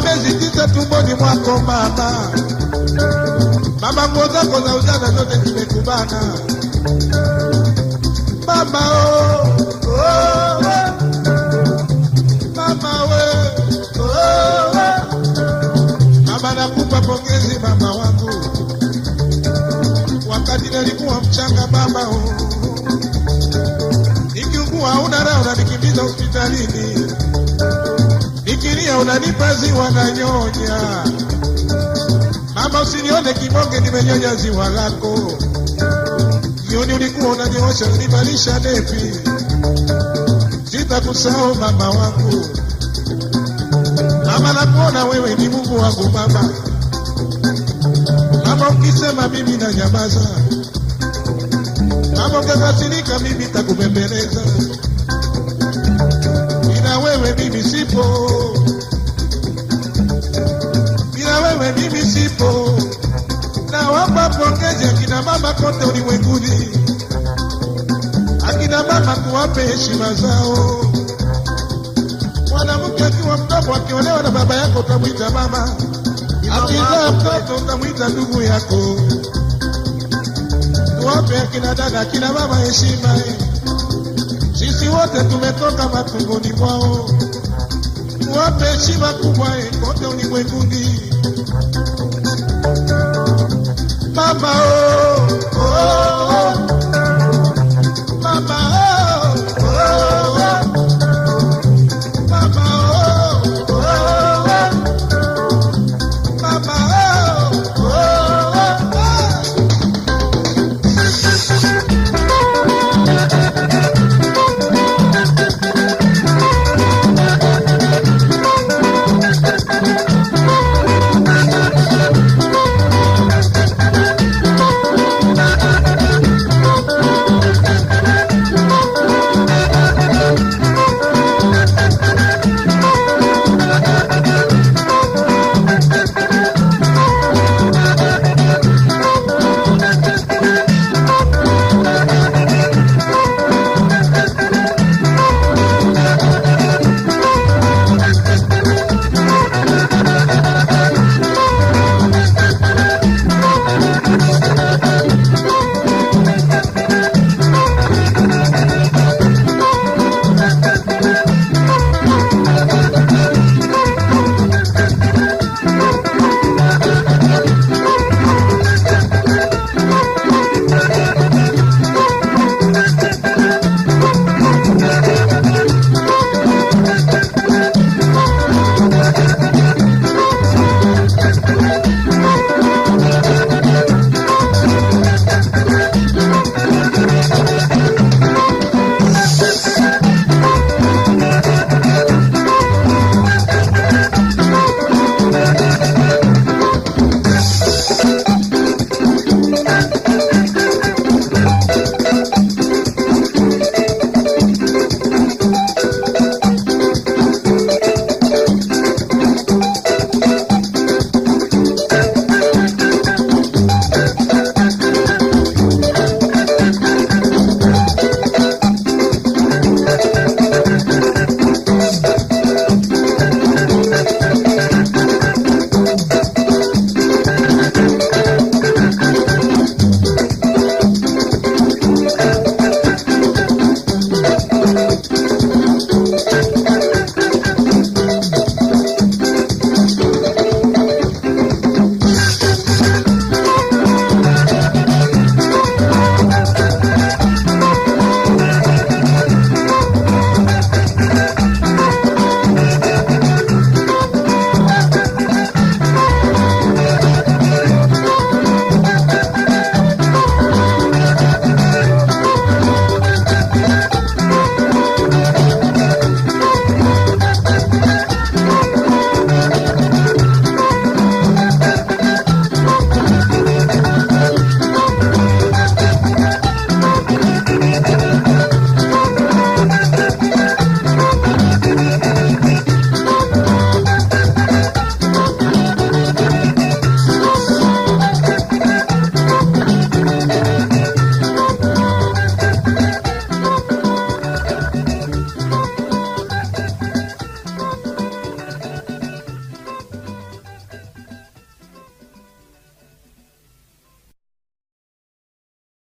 tisa tumboni mwako mama. Mama, nguo zako za ujana zote zimekubana mama oh, oh, oh. Mama we oh, oh. Mama pongezi mama wangu, wakati nalikuwa mchanga mama oh. Nikiugua una unanikimbiza hospitalini, nikilia unanipa ziwa na nyonya. Mama usinione kibonge, nimenyonya ziwa lako. Jioni ulikuwa unanyoosha univalisha nepi, sitakusahau mama wangu. Mama nakuona wewe ni Mungu wangu mama. Mama ukisema mimi na nyamaza, mama ukakasirika mimi takubembeleza, kote ulimwenguni, akina mama tuwape heshima zao. Mwanamke akiwa mdogo akiolewa na baba yako utamwita mama, akizaa mtoto utamwita ndugu yako. Tuwape akina dada, akina mama heshima. Sisi wote tumetoka matumboni mwao, tuwape heshima kubwa kote ulimwenguni. Mama oh.